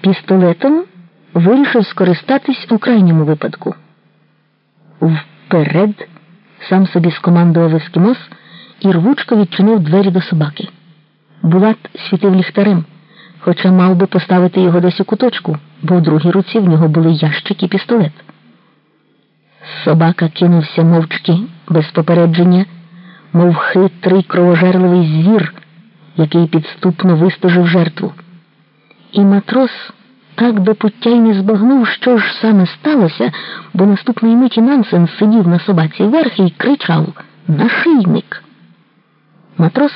Пістолетом вирішив скористатись у крайньому випадку. Вперед сам собі скомандував ескімос і рвучко відчинив двері до собаки. Булат світив ліхтарем, хоча мав би поставити його десь у куточку, бо у другій руці в нього були ящик і пістолет. Собака кинувся мовчки, без попередження, мов хитрий кровожерливий звір, який підступно вистежив жертву. І матрос так до пуття й не збагнув, що ж саме сталося, бо наступної миті Нансен сидів на собаці верхи і кричав Нашийник. Матрос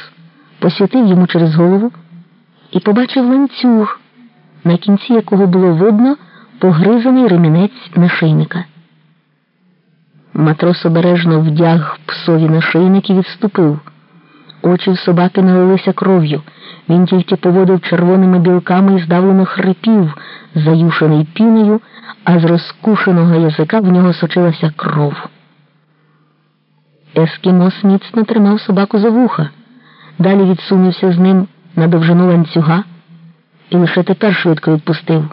посвітив йому через голову і побачив ланцюг, на кінці якого було видно погризаний ремінець нашийника. Матрос обережно вдяг псові нашийник і відступив. Очі в собаки налилися кров'ю. Він тільки поводив червоними білками і здавлено хрипів, заюшений піною, а з розкушеного язика в нього сочилася кров. Ескімос міцно тримав собаку за вуха, далі відсунувся з ним на довжину ланцюга і лише тепер швидко відпустив.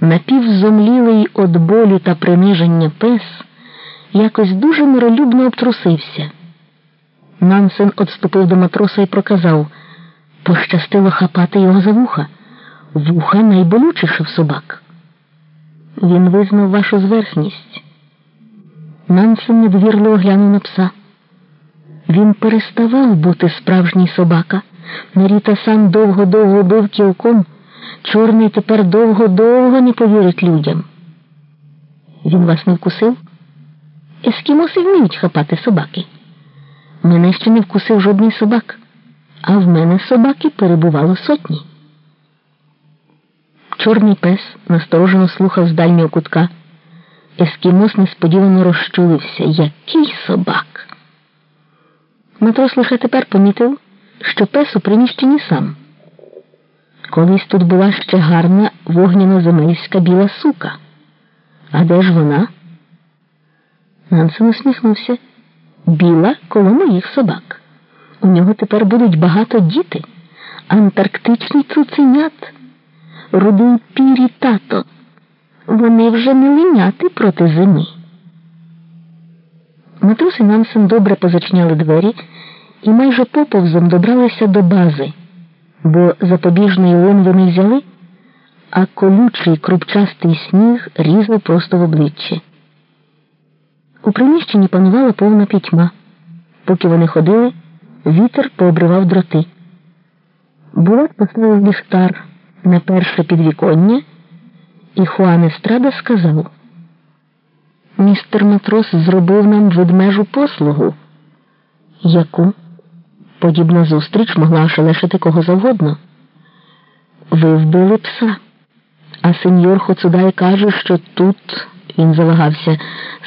Напівзомлілий від болю та приниження пес якось дуже миролюбно обтрусився. Нансен отступив до матроса і проказав пощастило хапати його за вуха. Вуха найболючіше в собак. Він визнав вашу зверхність. Нансен недовірливо глянув на пса. Він переставав бути справжній собака. Наріта сам довго-довго бив кілком. Чорний тепер довго-довго не повірить людям. Він вас не вкусив? Ескімоси вміють хапати собаки. Мене ще не вкусив жодний собак, а в мене собаки перебувало сотні. Чорний пес насторожено слухав з дальнього кутка. Ескімос несподівано розчулився. Який собак? Матрос лише тепер помітив, що пес у приміщенні сам. Колись тут була ще гарна вогняно-земельська біла сука. А де ж вона? Нансен усміхнувся. Біла коло моїх собак. У нього тепер будуть багато діти, антарктичні цуценят, рудий пірі тато. Вони вже не линяти проти зими. Матрус і Нансен добре позачиняли двері і майже поповзом добралися до бази бо запобіжної линви не взяли, а колючий крупчастий сніг різав просто в обличчя. У приміщенні панувала повна пітьма. Поки вони ходили, вітер пообривав дроти. Булат поставив ліхтар на перше підвіконня, і Хуан Естрада сказав: Містер матрос зробив нам ведмежу послугу. Яку? Подібна зустріч могла ошелешити кого завгодно. Ви вбили пса, а сеньор Хоцудай каже, що тут він завагався.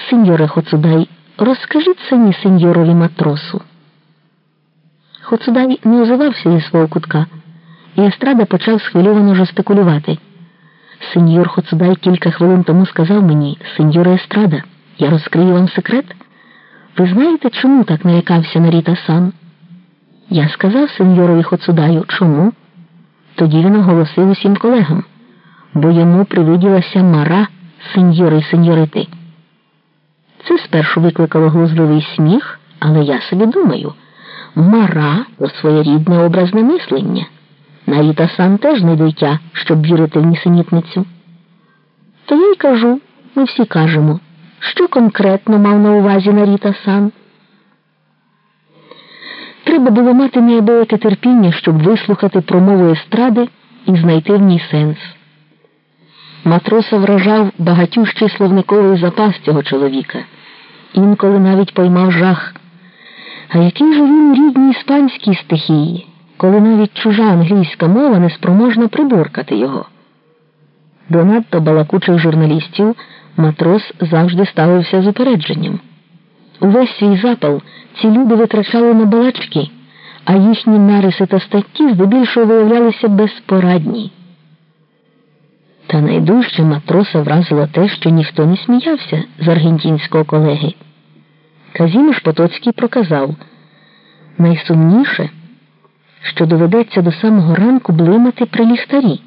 Сеньоре Хоцудай, розкажіть самі сеньорові матросу. Хоцудай не озивався зі свого кутка, і Естрада почав схвильовано жестикулювати. Сеньор Хоцудай кілька хвилин тому сказав мені, сеньоре Естрада, я розкрию вам секрет. Ви знаєте, чому так налякався Наріта Сан? Я сказав сеньорові Хоцудаю, чому? Тоді він оголосив усім колегам, бо йому привиділася мара сеньори й сеньорити. Це спершу викликало глузливий сміх, але я собі думаю, мара то своєрідне образне мислення. Наріта сам теж не дитя, щоб вірити в нісенітницю. То я й кажу, ми всі кажемо, що конкретно мав на увазі Наріта сан. Треба було мати неабияке терпіння, щоб вислухати промову естради і знайти в ній сенс. Матроса вражав багатющий словниковий запас цього чоловіка, інколи навіть поймав жах. А який же він рідній іспанській стихії, коли навіть чужа англійська мова не спроможна приборкати його? До надто балакучих журналістів матрос завжди ставився з упередженням. Увесь свій запал ці люди витрачали на балачки, а їхні нариси та статті здебільшого виявлялися безпорадні. Та найдужче матроса вразило те, що ніхто не сміявся з аргентінського колеги. Казіміш Потоцький проказав найсумніше, що доведеться до самого ранку блимати при ліхтарі.